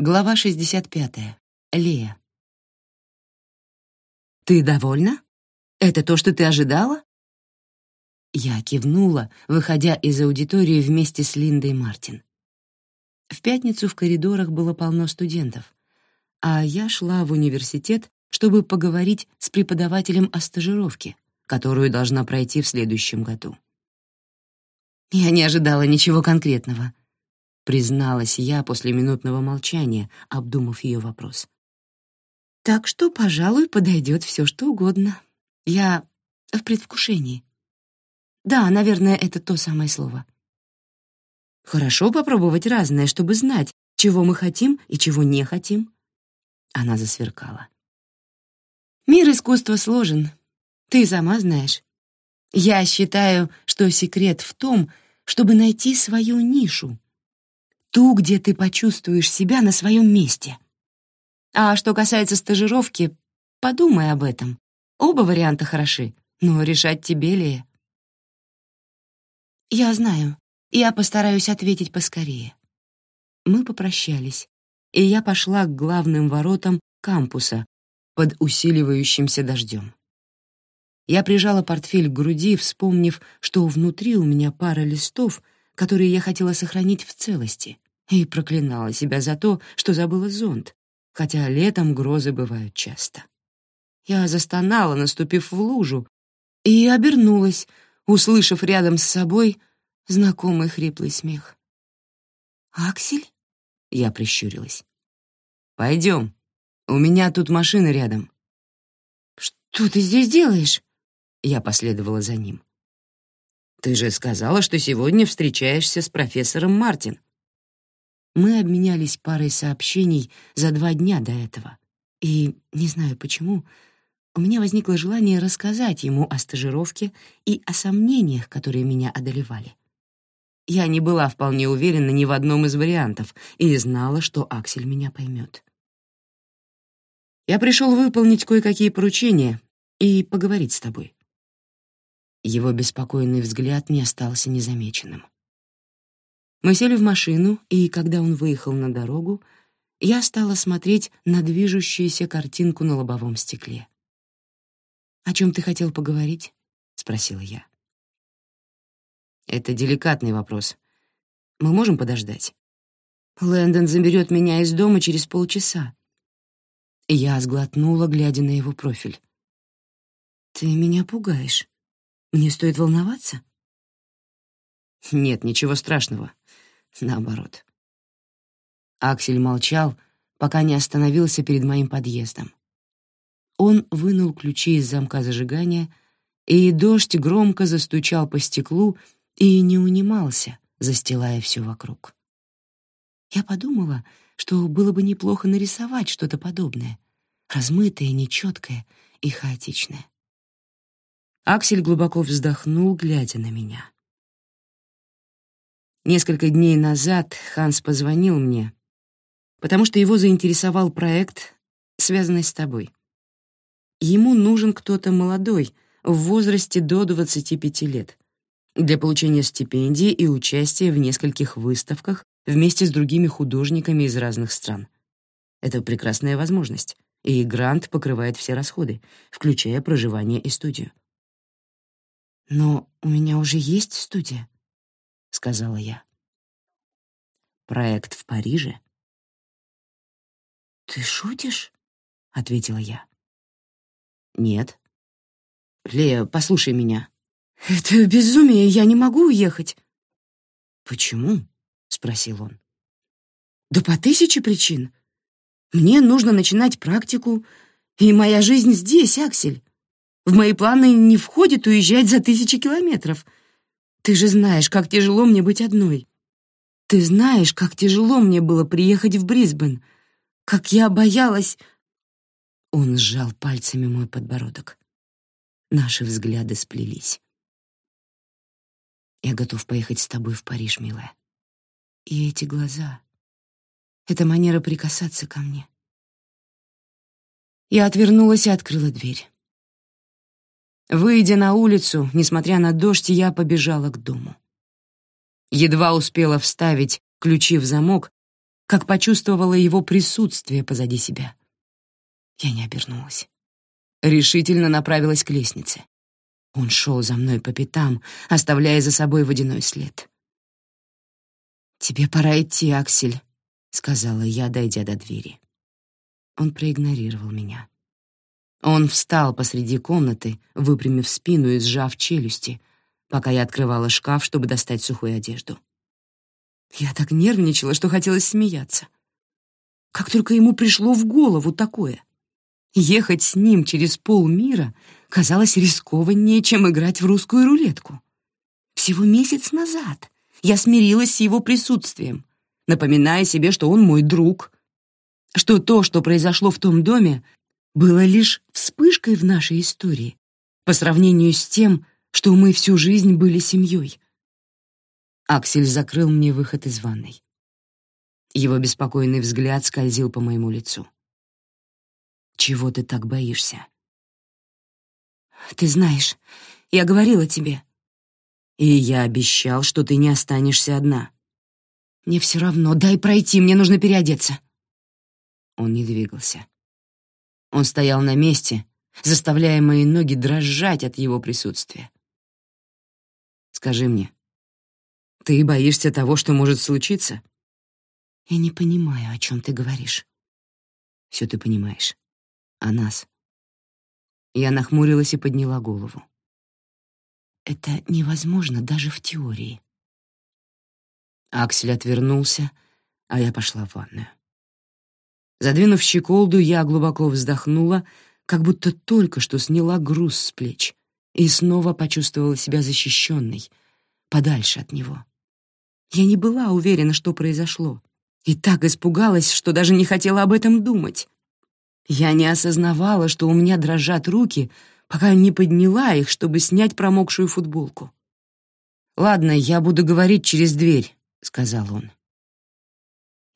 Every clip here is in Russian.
Глава 65. Лея. «Ты довольна? Это то, что ты ожидала?» Я кивнула, выходя из аудитории вместе с Линдой Мартин. В пятницу в коридорах было полно студентов, а я шла в университет, чтобы поговорить с преподавателем о стажировке, которую должна пройти в следующем году. Я не ожидала ничего конкретного, призналась я после минутного молчания, обдумав ее вопрос. Так что, пожалуй, подойдет все, что угодно. Я в предвкушении. Да, наверное, это то самое слово. Хорошо попробовать разное, чтобы знать, чего мы хотим и чего не хотим. Она засверкала. Мир искусства сложен. Ты сама знаешь. Я считаю, что секрет в том, чтобы найти свою нишу. Ту, где ты почувствуешь себя на своем месте. А что касается стажировки, подумай об этом. Оба варианта хороши, но решать тебе ли? Я знаю. Я постараюсь ответить поскорее. Мы попрощались, и я пошла к главным воротам кампуса под усиливающимся дождем. Я прижала портфель к груди, вспомнив, что внутри у меня пара листов, которые я хотела сохранить в целости, и проклинала себя за то, что забыла зонт, хотя летом грозы бывают часто. Я застонала, наступив в лужу, и обернулась, услышав рядом с собой знакомый хриплый смех. «Аксель?» — я прищурилась. «Пойдем, у меня тут машина рядом». «Что ты здесь делаешь?» Я последовала за ним. «Ты же сказала, что сегодня встречаешься с профессором Мартин». Мы обменялись парой сообщений за два дня до этого. И, не знаю почему, у меня возникло желание рассказать ему о стажировке и о сомнениях, которые меня одолевали. Я не была вполне уверена ни в одном из вариантов и знала, что Аксель меня поймет. «Я пришел выполнить кое-какие поручения и поговорить с тобой». Его беспокойный взгляд не остался незамеченным. Мы сели в машину, и когда он выехал на дорогу, я стала смотреть на движущуюся картинку на лобовом стекле. «О чем ты хотел поговорить?» — спросила я. «Это деликатный вопрос. Мы можем подождать?» «Лэндон заберет меня из дома через полчаса». Я сглотнула, глядя на его профиль. «Ты меня пугаешь». Мне стоит волноваться? Нет, ничего страшного. Наоборот. Аксель молчал, пока не остановился перед моим подъездом. Он вынул ключи из замка зажигания, и дождь громко застучал по стеклу и не унимался, застилая все вокруг. Я подумала, что было бы неплохо нарисовать что-то подобное, размытое, нечеткое и хаотичное. Аксель глубоко вздохнул, глядя на меня. Несколько дней назад Ханс позвонил мне, потому что его заинтересовал проект, связанный с тобой. Ему нужен кто-то молодой, в возрасте до 25 лет, для получения стипендии и участия в нескольких выставках вместе с другими художниками из разных стран. Это прекрасная возможность, и грант покрывает все расходы, включая проживание и студию. «Но у меня уже есть студия», — сказала я. «Проект в Париже?» «Ты шутишь?» — ответила я. «Нет». «Лея, послушай меня». «Это безумие, я не могу уехать». «Почему?» — спросил он. «Да по тысяче причин. Мне нужно начинать практику, и моя жизнь здесь, Аксель. В мои планы не входит уезжать за тысячи километров. Ты же знаешь, как тяжело мне быть одной. Ты знаешь, как тяжело мне было приехать в Брисбен. Как я боялась...» Он сжал пальцами мой подбородок. Наши взгляды сплелись. «Я готов поехать с тобой в Париж, милая. И эти глаза, эта манера прикасаться ко мне». Я отвернулась и открыла дверь. Выйдя на улицу, несмотря на дождь, я побежала к дому. Едва успела вставить ключи в замок, как почувствовала его присутствие позади себя. Я не обернулась. Решительно направилась к лестнице. Он шел за мной по пятам, оставляя за собой водяной след. «Тебе пора идти, Аксель», — сказала я, дойдя до двери. Он проигнорировал меня. Он встал посреди комнаты, выпрямив спину и сжав челюсти, пока я открывала шкаф, чтобы достать сухую одежду. Я так нервничала, что хотелось смеяться. Как только ему пришло в голову такое. Ехать с ним через полмира казалось рискованнее, чем играть в русскую рулетку. Всего месяц назад я смирилась с его присутствием, напоминая себе, что он мой друг, что то, что произошло в том доме, было лишь вспышкой в нашей истории по сравнению с тем, что мы всю жизнь были семьей. Аксель закрыл мне выход из ванной. Его беспокойный взгляд скользил по моему лицу. «Чего ты так боишься?» «Ты знаешь, я говорила тебе». «И я обещал, что ты не останешься одна». «Мне все равно, дай пройти, мне нужно переодеться». Он не двигался. Он стоял на месте, заставляя мои ноги дрожать от его присутствия. «Скажи мне, ты боишься того, что может случиться?» «Я не понимаю, о чем ты говоришь». «Все ты понимаешь. О нас». Я нахмурилась и подняла голову. «Это невозможно даже в теории». Аксель отвернулся, а я пошла в ванную. Задвинув щеколду, я глубоко вздохнула, как будто только что сняла груз с плеч, и снова почувствовала себя защищенной, подальше от него. Я не была уверена, что произошло, и так испугалась, что даже не хотела об этом думать. Я не осознавала, что у меня дрожат руки, пока не подняла их, чтобы снять промокшую футболку. «Ладно, я буду говорить через дверь», — сказал он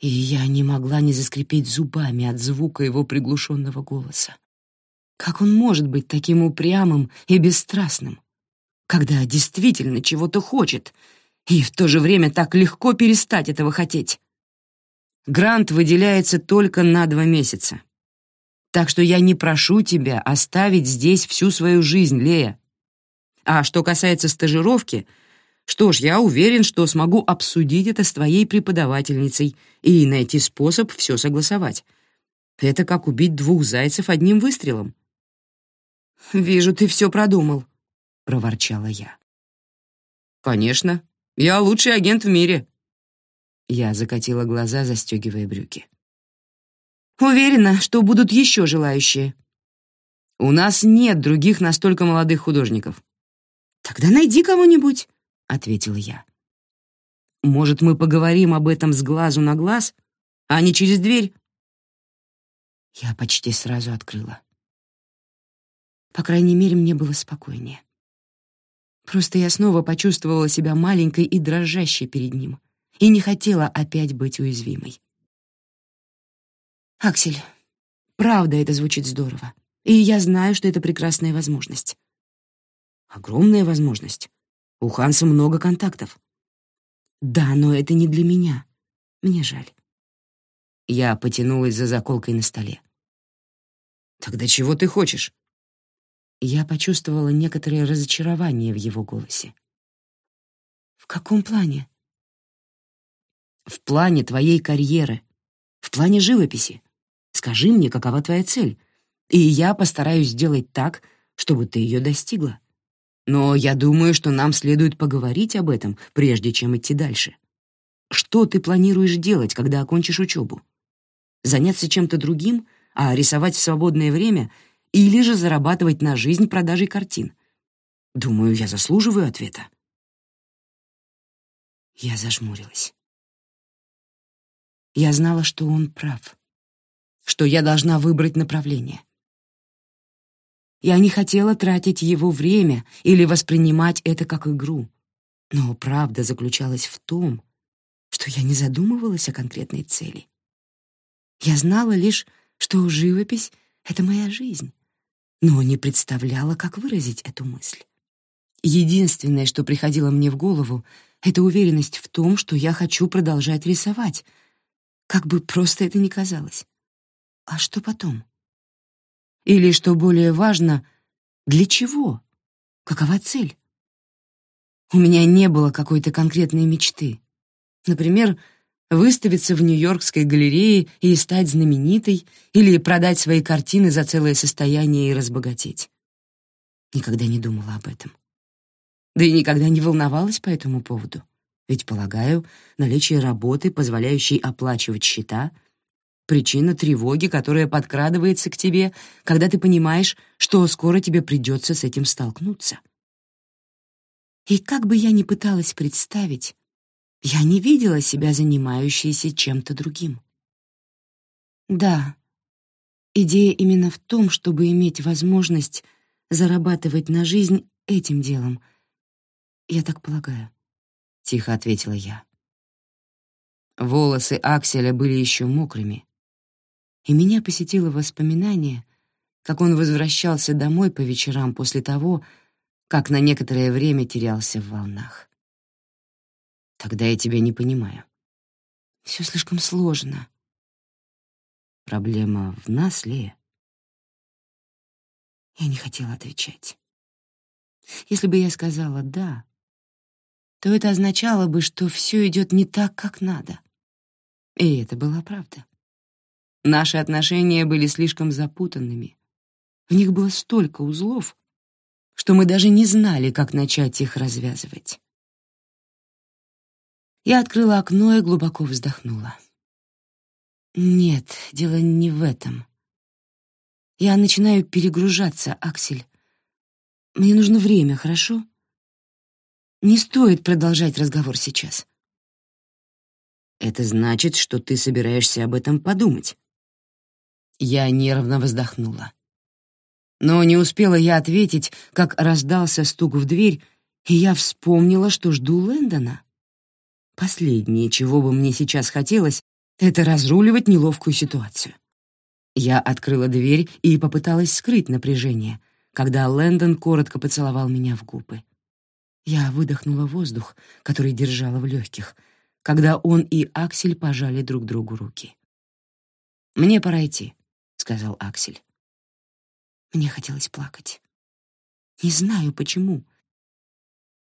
и я не могла не заскрипеть зубами от звука его приглушенного голоса. Как он может быть таким упрямым и бесстрастным, когда действительно чего-то хочет, и в то же время так легко перестать этого хотеть? Грант выделяется только на два месяца. Так что я не прошу тебя оставить здесь всю свою жизнь, Лея. А что касается стажировки — что ж, я уверен, что смогу обсудить это с твоей преподавательницей и найти способ все согласовать. Это как убить двух зайцев одним выстрелом. «Вижу, ты все продумал», — проворчала я. «Конечно. Я лучший агент в мире». Я закатила глаза, застегивая брюки. «Уверена, что будут еще желающие». «У нас нет других настолько молодых художников». «Тогда найди кого-нибудь. — ответила я. «Может, мы поговорим об этом с глазу на глаз, а не через дверь?» Я почти сразу открыла. По крайней мере, мне было спокойнее. Просто я снова почувствовала себя маленькой и дрожащей перед ним и не хотела опять быть уязвимой. «Аксель, правда это звучит здорово, и я знаю, что это прекрасная возможность». «Огромная возможность. У Ханса много контактов. Да, но это не для меня. Мне жаль. Я потянулась за заколкой на столе. Тогда чего ты хочешь? Я почувствовала некоторое разочарование в его голосе. В каком плане? В плане твоей карьеры, в плане живописи. Скажи мне, какова твоя цель, и я постараюсь сделать так, чтобы ты ее достигла. Но я думаю, что нам следует поговорить об этом, прежде чем идти дальше. Что ты планируешь делать, когда окончишь учебу? Заняться чем-то другим, а рисовать в свободное время или же зарабатывать на жизнь продажей картин? Думаю, я заслуживаю ответа. Я зажмурилась. Я знала, что он прав, что я должна выбрать направление. Я не хотела тратить его время или воспринимать это как игру. Но правда заключалась в том, что я не задумывалась о конкретной цели. Я знала лишь, что живопись — это моя жизнь, но не представляла, как выразить эту мысль. Единственное, что приходило мне в голову, — это уверенность в том, что я хочу продолжать рисовать, Как бы просто это ни казалось. А что потом? Или, что более важно, для чего? Какова цель? У меня не было какой-то конкретной мечты. Например, выставиться в Нью-Йоркской галерее и стать знаменитой или продать свои картины за целое состояние и разбогатеть. Никогда не думала об этом. Да и никогда не волновалась по этому поводу. Ведь, полагаю, наличие работы, позволяющей оплачивать счета, причина тревоги, которая подкрадывается к тебе, когда ты понимаешь, что скоро тебе придется с этим столкнуться. И как бы я ни пыталась представить, я не видела себя занимающейся чем-то другим. Да, идея именно в том, чтобы иметь возможность зарабатывать на жизнь этим делом. Я так полагаю, — тихо ответила я. Волосы Акселя были еще мокрыми, и меня посетило воспоминание, как он возвращался домой по вечерам после того, как на некоторое время терялся в волнах. Тогда я тебя не понимаю. Все слишком сложно. Проблема в нас, Лея. Я не хотела отвечать. Если бы я сказала «да», то это означало бы, что все идет не так, как надо. И это была правда. Наши отношения были слишком запутанными. В них было столько узлов, что мы даже не знали, как начать их развязывать. Я открыла окно и глубоко вздохнула. Нет, дело не в этом. Я начинаю перегружаться, Аксель. Мне нужно время, хорошо? Не стоит продолжать разговор сейчас. Это значит, что ты собираешься об этом подумать. Я нервно вздохнула. Но не успела я ответить, как раздался стук в дверь, и я вспомнила, что жду Лэндона. Последнее, чего бы мне сейчас хотелось, это разруливать неловкую ситуацию. Я открыла дверь и попыталась скрыть напряжение, когда Лэндон коротко поцеловал меня в губы. Я выдохнула воздух, который держала в легких, когда он и Аксель пожали друг другу руки. «Мне пора идти», — сказал Аксель. Мне хотелось плакать. Не знаю, почему —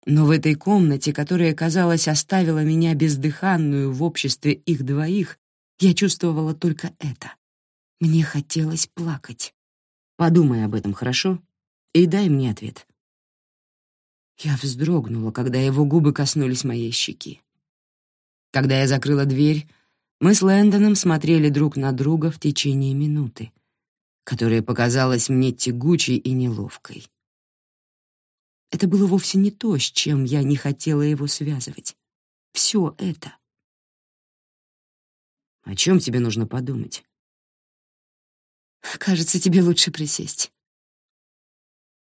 но в этой комнате, которая, казалось, оставила меня бездыханную в обществе их двоих, я чувствовала только это. Мне хотелось плакать. Подумай об этом, хорошо? И дай мне ответ. Я вздрогнула, когда его губы коснулись моей щеки. Когда я закрыла дверь, мы с Лэндоном смотрели друг на друга в течение минуты, которая показалась мне тягучей и неловкой. Это было вовсе не то, с чем я не хотела его связывать. Все это. О чем тебе нужно подумать? Кажется, тебе лучше присесть.